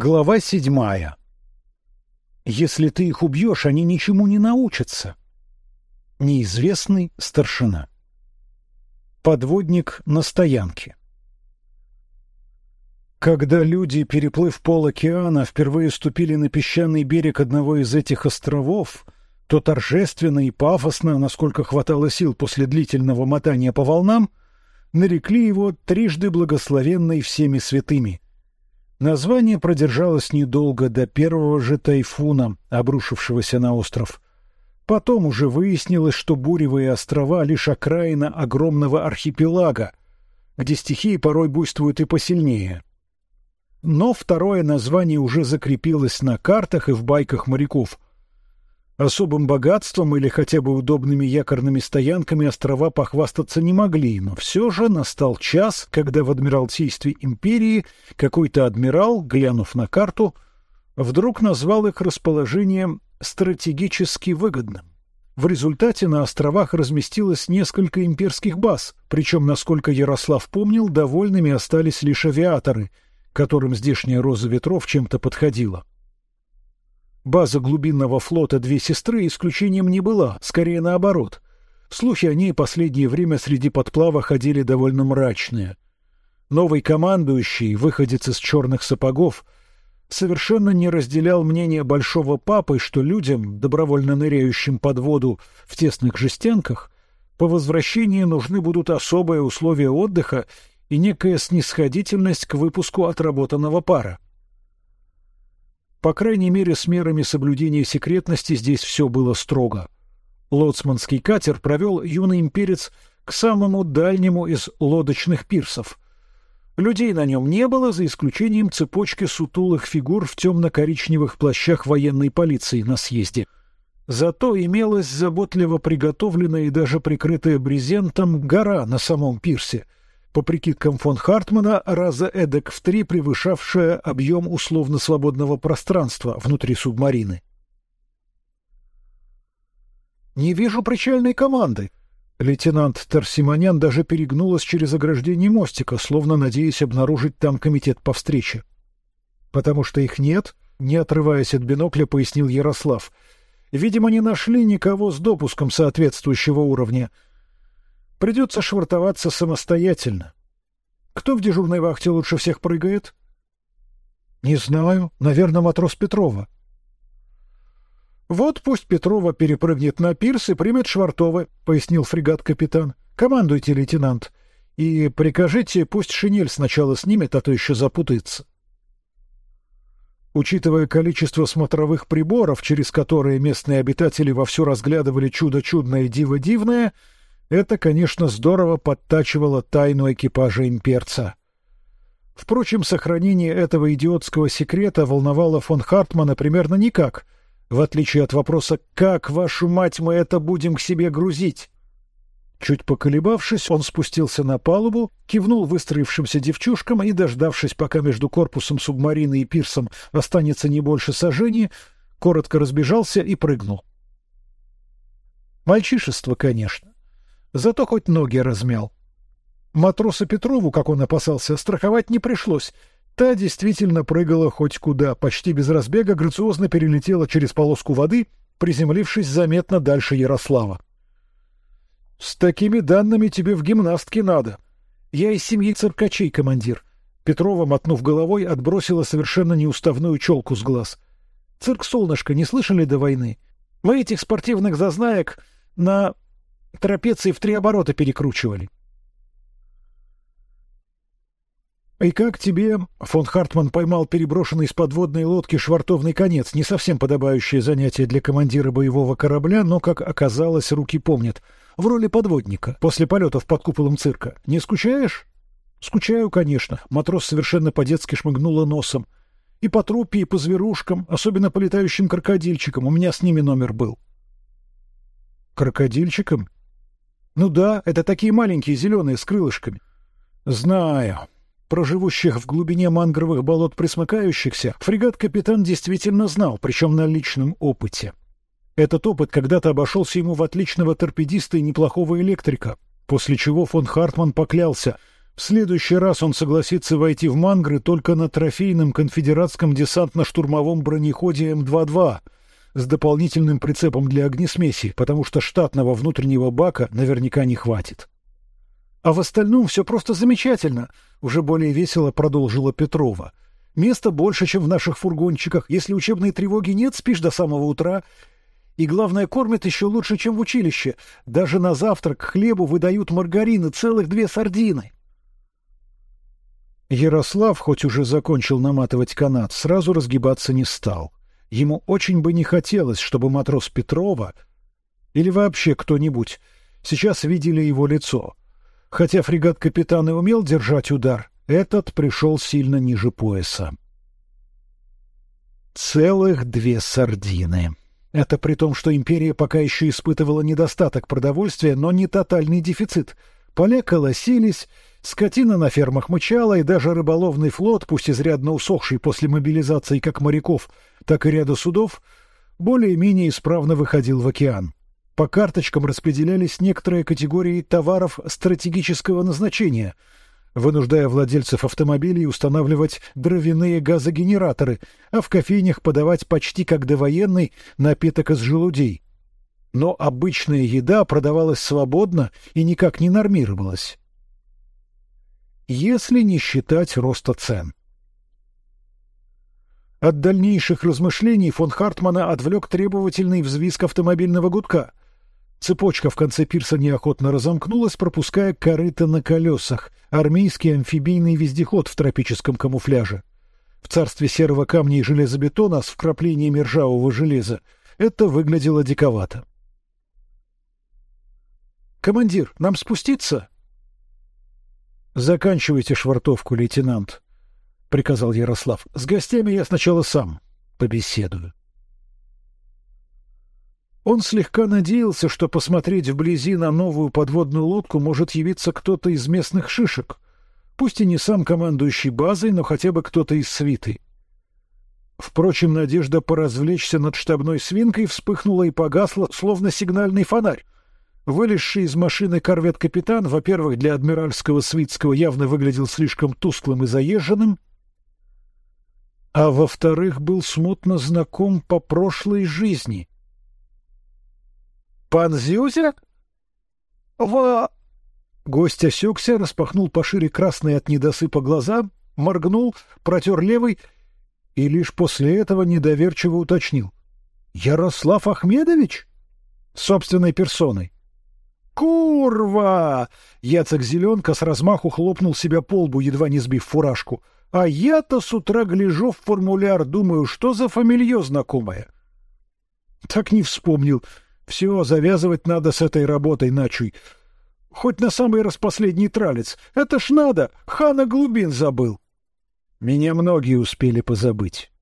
Глава седьмая. Если ты их убьешь, они ничему не научатся. Неизвестный старшина. Подводник на стоянке. Когда люди, переплыв пол океана, впервые ступили на песчаный берег одного из этих островов, то торжественно и пафосно, насколько хватало сил после длительного мотания по волнам, нарекли его трижды благословенной всеми святыми — Название продержалось недолго до первого же тайфуна, обрушившегося на остров. Потом уже выяснилось, что буревые острова лишь окраина огромного архипелага, где стихии порой буйствуют и посильнее. Но второе название уже закрепилось на картах и в байках моряков. Особым богатством или хотя бы удобными якорными стоянками острова похвастаться не могли, но все же настал час, когда в адмиралтействе империи какой-то адмирал, глянув на карту, вдруг назвал их расположение стратегически выгодным. В результате на островах разместилось несколько имперских баз, причем, насколько Ярослав помнил, довольными остались лишь авиаторы, которым здешняя роза ветров чем-то подходила. База глубинного флота «Две сестры» исключением не была, скорее наоборот. Слухи о ней последнее время среди подплава ходили довольно мрачные. Новый командующий, выходец из черных сапогов, совершенно не разделял мнение большого папы, что людям, добровольно ныряющим под воду в тесных жестянках, по возвращении нужны будут особые условия отдыха и некая снисходительность к выпуску отработанного пара. По крайней мере, с мерами соблюдения секретности здесь все было строго. Лоцманский катер провел юный имперец к самому дальнему из лодочных пирсов. Людей на нем не было, за исключением цепочки сутулых фигур в темно-коричневых плащах военной полиции на съезде. Зато имелась заботливо приготовленная и даже прикрытая брезентом гора на самом пирсе — по прикидкам фон Хартмана, раза эдак в три превышавшая объем условно-свободного пространства внутри субмарины. «Не вижу причальной команды», Лейтенант Тарсимонян даже перегнулась через ограждение мостика, словно надеясь обнаружить там комитет по встрече. Потому что их нет, не отрываясь от бинокля, пояснил Ярослав. Видимо, не нашли никого с допуском соответствующего уровня. Придется швартоваться самостоятельно. Кто в дежурной вахте лучше всех прыгает? Не знаю, наверное, матрос Петрова. Вот пусть Петрова перепрыгнет на пирс и примет Швартова, пояснил фрегат-капитан. Командуйте, лейтенант, и прикажите, пусть шинель сначала снимет, а то еще запутается. Учитывая количество смотровых приборов, через которые местные обитатели вовсю разглядывали чудо чудное, диво дивное, это, конечно, здорово подтачивало тайну экипажа имперца. Впрочем, сохранение этого идиотского секрета волновало фон Хартмана примерно никак, в отличие от вопроса «Как, вашу мать, мы это будем к себе грузить?» Чуть поколебавшись, он спустился на палубу, кивнул выстроившимся девчушкам и, дождавшись, пока между корпусом субмарины и пирсом останется не больше сажений, коротко разбежался и прыгнул. Мальчишество, конечно. Зато хоть ноги размял. Матроса Петрову, как он опасался, страховать не пришлось. Та действительно прыгала хоть куда, почти без разбега, грациозно перелетела через полоску воды, приземлившись заметно дальше Ярослава. С такими данными тебе в гимнастке надо. Я из семьи циркачей, командир. Петрова, мотнув головой, отбросила совершенно неуставную челку с глаз. Цирк Солнышко не слышали до войны? Мы этих спортивных зазнаек на трапеции в три оборота перекручивали. И как тебе? Фон Хартман поймал переброшенный из подводной лодки швартовный конец, не совсем подобающее занятие для командира боевого корабля, но, как оказалось, руки помнят. В роли подводника после полетов под куполом цирка. Не скучаешь? Скучаю, конечно. Матрос совершенно по-детски шмыгнула носом. И по трупе, и по зверушкам, особенно по летающим крокодильчикам. У меня с ними номер был. Крокодильчиком? Ну да, это такие маленькие зеленые с крылышками. Знаю. Про живущих в глубине мангровых болот присмыкающихся фрегат-капитан действительно знал, причем на личном опыте. Этот опыт когда-то обошелся ему в отличного торпедиста и неплохого электрика, после чего фон Хартман поклялся, В следующий раз он согласится войти в Мангры только на трофейном конфедератском десантно-штурмовом бронеходе М-22 с дополнительным прицепом для огнесмеси, потому что штатного внутреннего бака наверняка не хватит. А в остальном все просто замечательно, уже более весело продолжила Петрова. Места больше, чем в наших фургончиках. Если учебной тревоги нет, спишь до самого утра. И главное, кормят еще лучше, чем в училище. Даже на завтрак хлебу выдают маргарины, целых две сардины. Ярослав, хоть уже закончил наматывать канат, сразу разгибаться не стал. Ему очень бы не хотелось, чтобы матрос Петрова или вообще кто-нибудь сейчас видели его лицо. Хотя фрегат-капитан и умел держать удар, этот пришел сильно ниже пояса. Целых две сардины. Это при том, что империя пока еще испытывала недостаток продовольствия, но не тотальный дефицит. Поля колосились, Скотина на фермах мычала, и даже рыболовный флот, пусть изрядно усохший после мобилизации как моряков, так и ряда судов, более-менее исправно выходил в океан. По карточкам распределялись некоторые категории товаров стратегического назначения, вынуждая владельцев автомобилей устанавливать дровяные газогенераторы, а в кофейнях подавать почти как довоенный напиток из желудей. Но обычная еда продавалась свободно и никак не нормировалась если не считать роста цен. От дальнейших размышлений фон Хартмана отвлек требовательный взвизг автомобильного гудка. Цепочка в конце пирса неохотно разомкнулась, пропуская корыто на колесах, армейский амфибийный вездеход в тропическом камуфляже. В царстве серого камня и железобетона с вкраплениями ржавого железа это выглядело диковато. «Командир, нам спуститься?» Заканчивайте швартовку, лейтенант, приказал Ярослав. С гостями я сначала сам побеседую. Он слегка надеялся, что посмотреть вблизи на новую подводную лодку может явиться кто-то из местных шишек, пусть и не сам командующий базой, но хотя бы кто-то из свиты. Впрочем, надежда поразвлечься над штабной свинкой вспыхнула и погасла, словно сигнальный фонарь. Вылезший из машины корвет-капитан, во-первых, для адмиральского свитского явно выглядел слишком тусклым и заезженным, а во-вторых, был смутно знаком по прошлой жизни. «Пан Зюзя?» «Во...» Гость осекся, распахнул пошире красные от недосыпа глаза, моргнул, протер левый и лишь после этого недоверчиво уточнил. «Ярослав Ахмедович?» «Собственной персоной». «Курва!» Яцек Зеленка с размаху хлопнул себя по лбу, едва не сбив фуражку. «А я-то с утра гляжу в формуляр, думаю, что за фамилье знакомое?» «Так не вспомнил. Все, завязывать надо с этой работой, начуй. Хоть на самый распоследний тралец. Это ж надо, хана глубин забыл». Меня многие успели позабыть.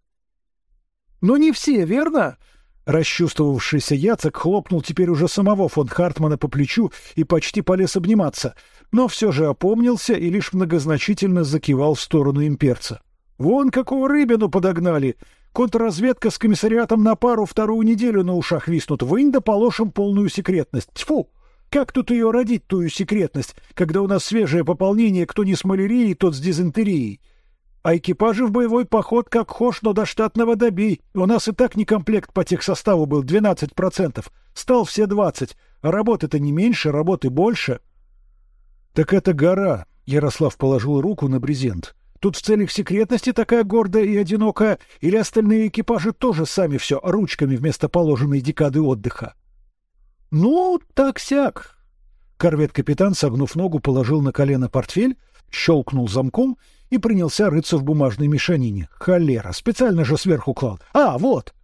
«Но не все, верно?» Расчувствовавшийся Яцек хлопнул теперь уже самого фон Хартмана по плечу и почти полез обниматься, но все же опомнился и лишь многозначительно закивал в сторону имперца. «Вон какого рыбину подогнали! Контрразведка с комиссариатом на пару вторую неделю на ушах виснут. Вынь да положим полную секретность. Тьфу! Как тут ее родить, тую секретность, когда у нас свежее пополнение, кто не с малярией, тот с дизентерией?» А экипажи в боевой поход как хошь, но до штатного добей. У нас и так не комплект по техсоставу был 12%. Стал все 20. А работы-то не меньше, работы больше. Так это гора. Ярослав положил руку на брезент. Тут в целях секретности такая гордая и одинокая, или остальные экипажи тоже сами все ручками вместо положенной декады отдыха? Ну, так-сяк. Корвет-капитан, согнув ногу, положил на колено портфель, щелкнул замком и принялся рыться в бумажной мешанине. Холера, специально же сверху клал. А, вот.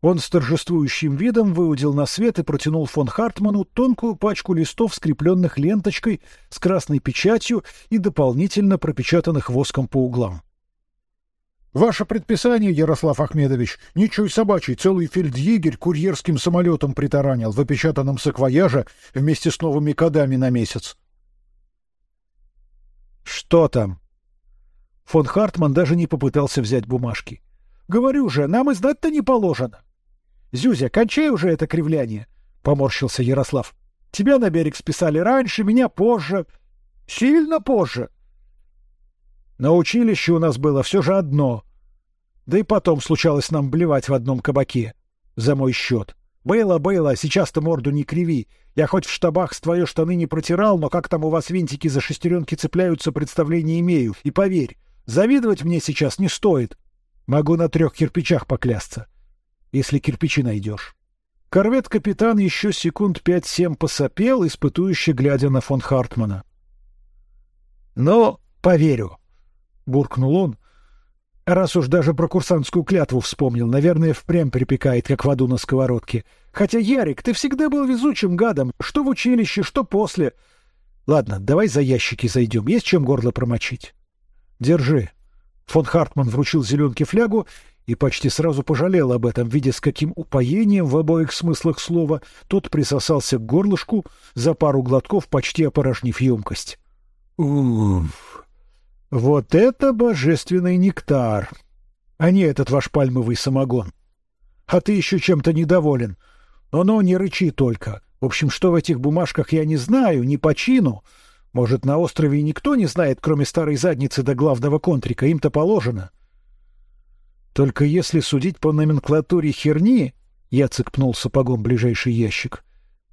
Он с торжествующим видом выудил на свет и протянул фон Хартману тонкую пачку листов, скрепленных ленточкой с красной печатью и дополнительно пропечатанных воском по углам. Ваше предписание, Ярослав Ахмедович, ничего собачий, целый фельдъегерь курьерским самолетом притаранил в опечатанном саквояже вместе с новыми кодами на месяц. Что там? Фон Хартман даже не попытался взять бумажки. Говорю же, нам и знать-то не положено. Зюзя, кончай уже это кривляние, поморщился Ярослав. Тебя на берег списали раньше, меня позже. Сильно позже. На училище у нас было все же одно. Да и потом случалось нам блевать в одном кабаке. За мой счет. Было, было, сейчас-то морду не криви. Я хоть в штабах с твоей штаны не протирал, но как там у вас винтики за шестеренки цепляются, представления имею. И поверь, завидовать мне сейчас не стоит. Могу на трех кирпичах поклясться, если кирпичи найдешь. Корвет-капитан еще секунд пять-семь посопел, испытующе глядя на фон Хартмана. — Но поверю, — буркнул он, Раз уж даже про курсантскую клятву вспомнил, наверное, впрямь припекает, как в аду на сковородке. Хотя, Ярик, ты всегда был везучим гадом, что в училище, что после. Ладно, давай за ящики зайдем, есть чем горло промочить. Держи. Фон Хартман вручил зеленке флягу и почти сразу пожалел об этом, видя, с каким упоением в обоих смыслах слова тот присосался к горлышку, за пару глотков почти опорожнив емкость. Уф! Вот это божественный нектар, а не этот ваш пальмовый самогон. А ты еще чем-то недоволен. Но-но, не рычи только. В общем, что в этих бумажках я не знаю, не по чину. Может, на острове никто не знает, кроме старой задницы до главного контрика, им-то положено. Только если судить по номенклатуре херни, я цыкнул сапогом ближайший ящик,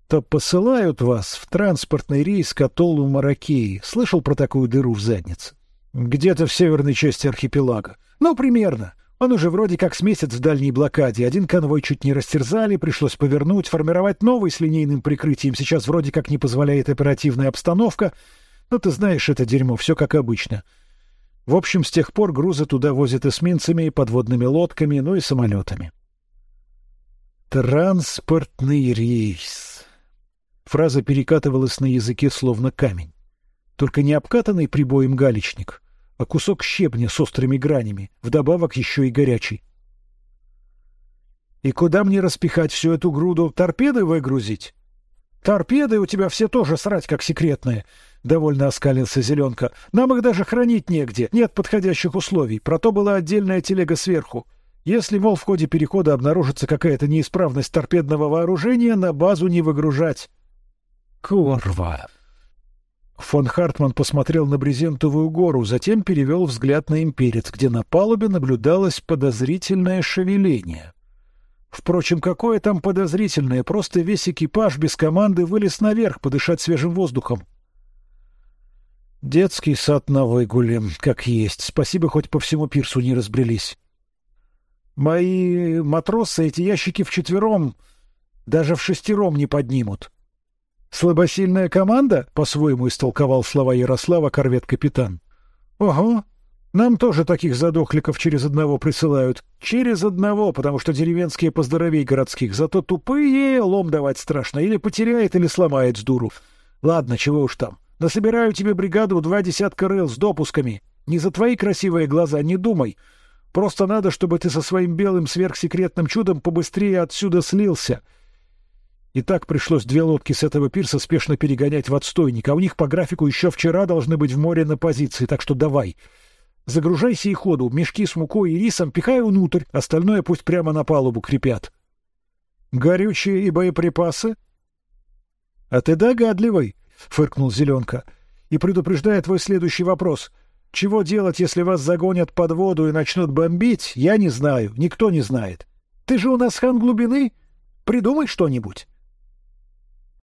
то посылают вас в транспортный рейс к атоллу Маракеи. Слышал про такую дыру в заднице? Где-то в северной части архипелага. Ну, примерно. Он уже вроде как с месяц в дальней блокаде. Один конвой чуть не растерзали, пришлось повернуть, формировать новый с линейным прикрытием. Сейчас вроде как не позволяет оперативная обстановка. Но ты знаешь это дерьмо, все как обычно. В общем, с тех пор грузы туда возят эсминцами, подводными лодками, ну и самолетами. Транспортный рейс. Фраза перекатывалась на языке словно камень. Только не обкатанный прибоем галечник, а кусок щебня с острыми гранями, вдобавок еще и горячий. И куда мне распихать всю эту груду? Торпеды выгрузить? Торпеды у тебя все тоже срать, как секретные. Довольно оскалился Зеленка. Нам их даже хранить негде. Нет подходящих условий. Про то была отдельная телега сверху. Если, мол, в ходе перехода обнаружится какая-то неисправность торпедного вооружения, на базу не выгружать. Курва! Фон Хартман посмотрел на брезентовую гору, затем перевел взгляд на имперец, где на палубе наблюдалось подозрительное шевеление. Впрочем, какое там подозрительное, просто весь экипаж без команды вылез наверх подышать свежим воздухом. Детский сад на выгуле, как есть. Спасибо, хоть по всему пирсу не разбрелись. Мои матросы эти ящики вчетвером, даже в шестером не поднимут. Слабосильная команда, по-своему истолковал слова Ярослава корвет-капитан. Ого, нам тоже таких задохликов через одного присылают. Через одного, потому что деревенские поздоровей городских, зато тупые лом давать страшно, или потеряет, или сломает с дуру. Ладно, чего уж там. Насобираю тебе бригаду два десятка рыл с допусками. Не за твои красивые глаза, не думай. Просто надо, чтобы ты со своим белым сверхсекретным чудом побыстрее отсюда слился. И так пришлось две лодки с этого пирса спешно перегонять в отстойник, а у них по графику еще вчера должны быть в море на позиции, так что давай. Загружайся и ходу, мешки с мукой и рисом пихай внутрь, остальное пусть прямо на палубу крепят. Горючие и боеприпасы? — А ты догадливый, — фыркнул Зеленка, — и предупреждая твой следующий вопрос. Чего делать, если вас загонят под воду и начнут бомбить, я не знаю, никто не знает. Ты же у нас хан глубины, придумай что-нибудь.